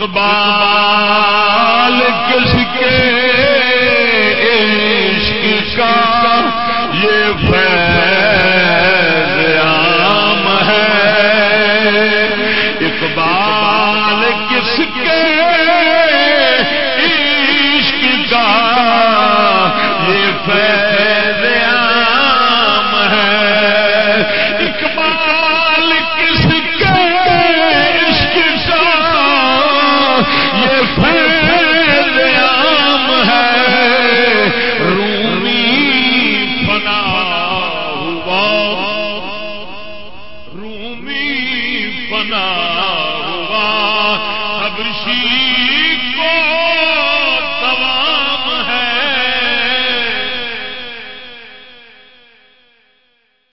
اقبال کس کے عشق کا یہ فیض عام ہے؟ اقبال کس کے عشق کا یہ فیض بنا